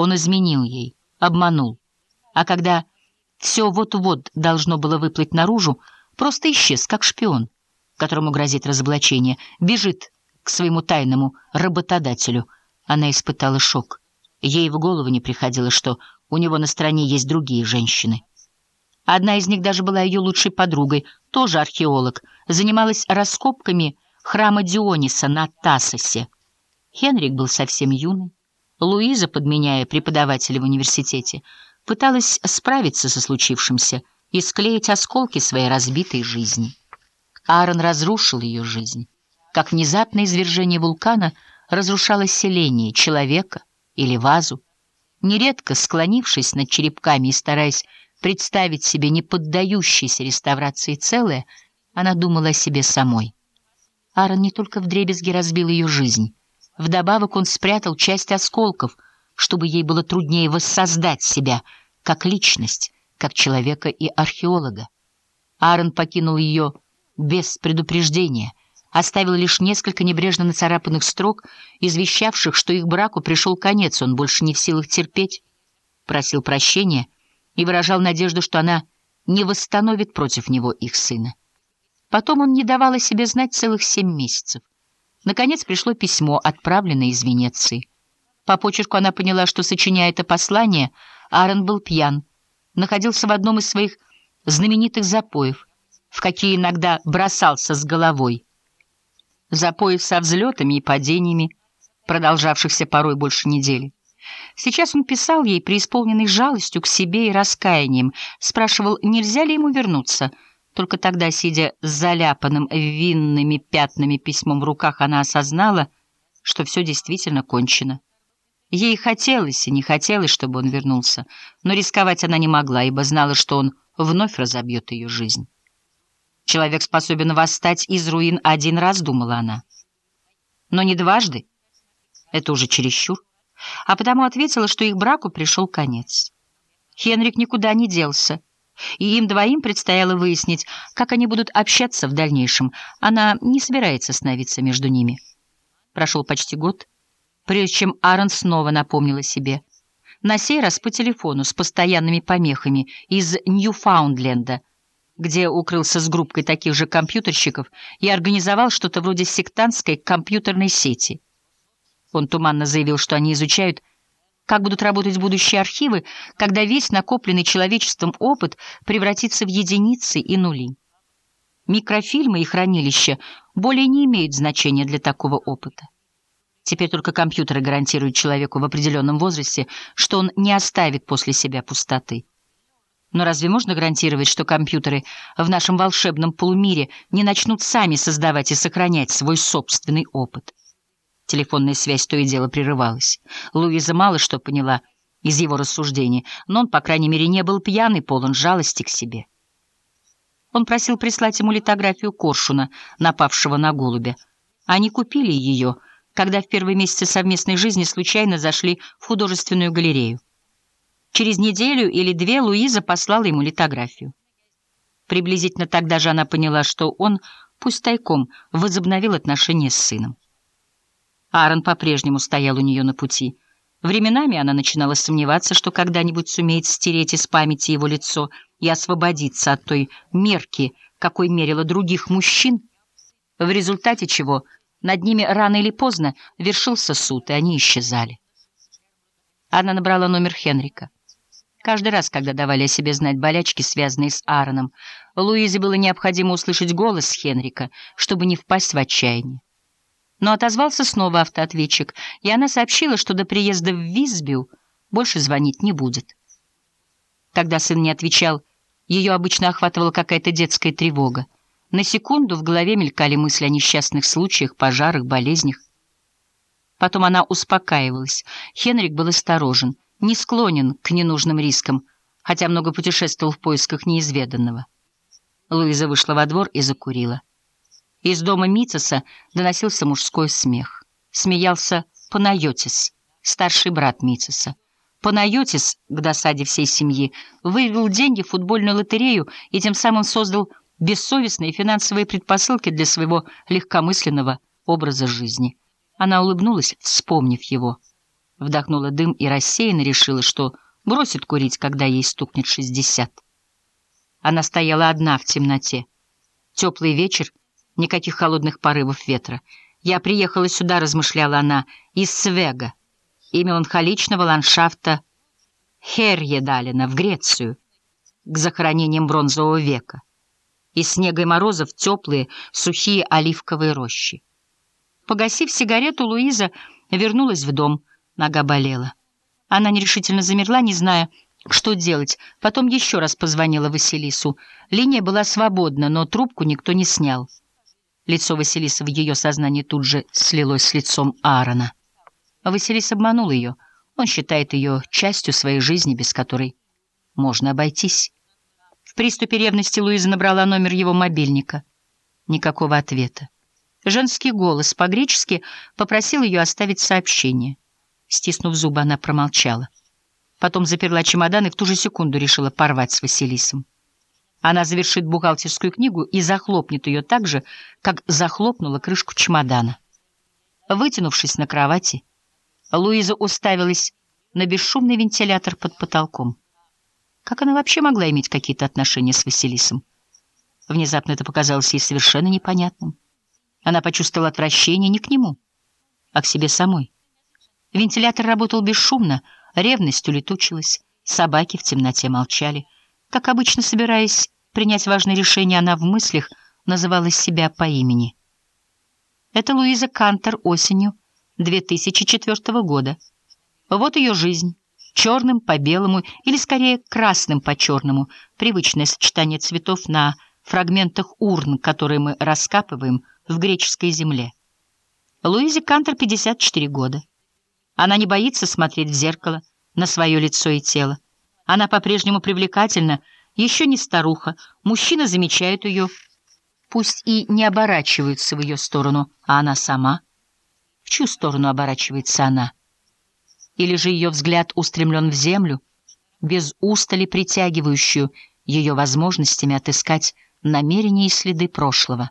Он изменил ей, обманул. А когда все вот-вот должно было выплыть наружу, просто исчез, как шпион, которому грозит разоблачение, бежит к своему тайному работодателю. Она испытала шок. Ей в голову не приходило, что у него на стороне есть другие женщины. Одна из них даже была ее лучшей подругой, тоже археолог, занималась раскопками храма Диониса на Тассосе. Хенрик был совсем юный. Луиза, подменяя преподавателя в университете, пыталась справиться со случившимся и склеить осколки своей разбитой жизни. Аарон разрушил ее жизнь. Как внезапное извержение вулкана разрушало селение, человека или вазу. Нередко, склонившись над черепками и стараясь представить себе неподдающееся реставрации целое, она думала о себе самой. Аарон не только вдребезги разбил ее жизнь. Вдобавок он спрятал часть осколков, чтобы ей было труднее воссоздать себя как личность, как человека и археолога. Аарон покинул ее без предупреждения, оставил лишь несколько небрежно нацарапанных строк, извещавших, что их браку пришел конец, он больше не в силах терпеть, просил прощения — и выражал надежду, что она не восстановит против него их сына. Потом он не давал о себе знать целых семь месяцев. Наконец пришло письмо, отправленное из Венеции. По почерку она поняла, что, сочиняя это послание, Аарон был пьян, находился в одном из своих знаменитых запоев, в какие иногда бросался с головой. Запоев со взлетами и падениями, продолжавшихся порой больше недели. Сейчас он писал ей, преисполненный жалостью к себе и раскаянием, спрашивал, нельзя ли ему вернуться. Только тогда, сидя с заляпанным винными пятнами письмом в руках, она осознала, что все действительно кончено. Ей хотелось и не хотелось, чтобы он вернулся, но рисковать она не могла, ибо знала, что он вновь разобьет ее жизнь. Человек способен восстать из руин один раз, думала она. Но не дважды. Это уже чересчур а потому ответила, что их браку пришел конец. Хенрик никуда не делся, и им двоим предстояло выяснить, как они будут общаться в дальнейшем. Она не собирается становиться между ними. Прошел почти год, прежде чем Аарон снова напомнила себе. На сей раз по телефону с постоянными помехами из Ньюфаундленда, где укрылся с группкой таких же компьютерщиков и организовал что-то вроде сектантской компьютерной сети — он туманно заявил, что они изучают, как будут работать будущие архивы, когда весь накопленный человечеством опыт превратится в единицы и нули. Микрофильмы и хранилища более не имеют значения для такого опыта. Теперь только компьютеры гарантируют человеку в определенном возрасте, что он не оставит после себя пустоты. Но разве можно гарантировать, что компьютеры в нашем волшебном полумире не начнут сами создавать и сохранять свой собственный опыт? Телефонная связь то и дело прерывалась. Луиза мало что поняла из его рассуждений, но он, по крайней мере, не был пьяный, полон жалости к себе. Он просил прислать ему литографию Коршуна, напавшего на голубя. Они купили ее, когда в первые месяцы совместной жизни случайно зашли в художественную галерею. Через неделю или две Луиза послала ему литографию. Приблизительно тогда же она поняла, что он, пусть тайком, возобновил отношения с сыном. Аарон по-прежнему стоял у нее на пути. Временами она начинала сомневаться, что когда-нибудь сумеет стереть из памяти его лицо и освободиться от той мерки, какой мерила других мужчин, в результате чего над ними рано или поздно вершился суд, и они исчезали. Она набрала номер Хенрика. Каждый раз, когда давали о себе знать болячки, связанные с Аароном, Луизе было необходимо услышать голос Хенрика, чтобы не впасть в отчаяние. Но отозвался снова автоответчик, и она сообщила, что до приезда в Визбю больше звонить не будет. Когда сын не отвечал, ее обычно охватывала какая-то детская тревога. На секунду в голове мелькали мысли о несчастных случаях, пожарах, болезнях. Потом она успокаивалась. Хенрик был осторожен, не склонен к ненужным рискам, хотя много путешествовал в поисках неизведанного. Луиза вышла во двор и закурила. Из дома Митцеса доносился мужской смех. Смеялся Панайотис, старший брат Митцеса. Панайотис, к досаде всей семьи, вывел деньги в футбольную лотерею и тем самым создал бессовестные финансовые предпосылки для своего легкомысленного образа жизни. Она улыбнулась, вспомнив его. Вдохнула дым и рассеянно решила, что бросит курить, когда ей стукнет шестьдесят. Она стояла одна в темноте. Теплый вечер, никаких холодных порывов ветра. «Я приехала сюда», — размышляла она, — «из Свега и меланхоличного ландшафта Херьедалина в Грецию, к захоронениям бронзового века, и снега и морозов теплые, сухие оливковые рощи. Погасив сигарету, Луиза вернулась в дом, нога болела. Она нерешительно замерла, не зная, что делать. Потом еще раз позвонила Василису. Линия была свободна, но трубку никто не снял. Лицо Василисы в ее сознании тут же слилось с лицом Аарона. Василис обманул ее. Он считает ее частью своей жизни, без которой можно обойтись. В приступе ревности Луиза набрала номер его мобильника. Никакого ответа. Женский голос по-гречески попросил ее оставить сообщение. Стиснув зубы, она промолчала. Потом заперла чемодан и в ту же секунду решила порвать с Василисом. Она завершит бухгалтерскую книгу и захлопнет ее так же, как захлопнула крышку чемодана. Вытянувшись на кровати, Луиза уставилась на бесшумный вентилятор под потолком. Как она вообще могла иметь какие-то отношения с Василисом? Внезапно это показалось ей совершенно непонятным. Она почувствовала отвращение не к нему, а к себе самой. Вентилятор работал бесшумно, ревность улетучилась, собаки в темноте молчали. Как обычно, собираясь принять важное решение, она в мыслях называла себя по имени. Это Луиза Кантер осенью 2004 года. Вот ее жизнь. Черным по белому или, скорее, красным по черному. Привычное сочетание цветов на фрагментах урн, которые мы раскапываем в греческой земле. Луизе Кантер 54 года. Она не боится смотреть в зеркало на свое лицо и тело. Она по-прежнему привлекательна, еще не старуха. Мужчины замечают ее, пусть и не оборачиваются в ее сторону, а она сама — в чью сторону оборачивается она? Или же ее взгляд устремлен в землю, без устали притягивающую ее возможностями отыскать намерения и следы прошлого?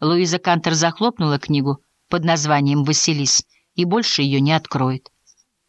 Луиза Кантер захлопнула книгу под названием «Василис» и больше ее не откроет.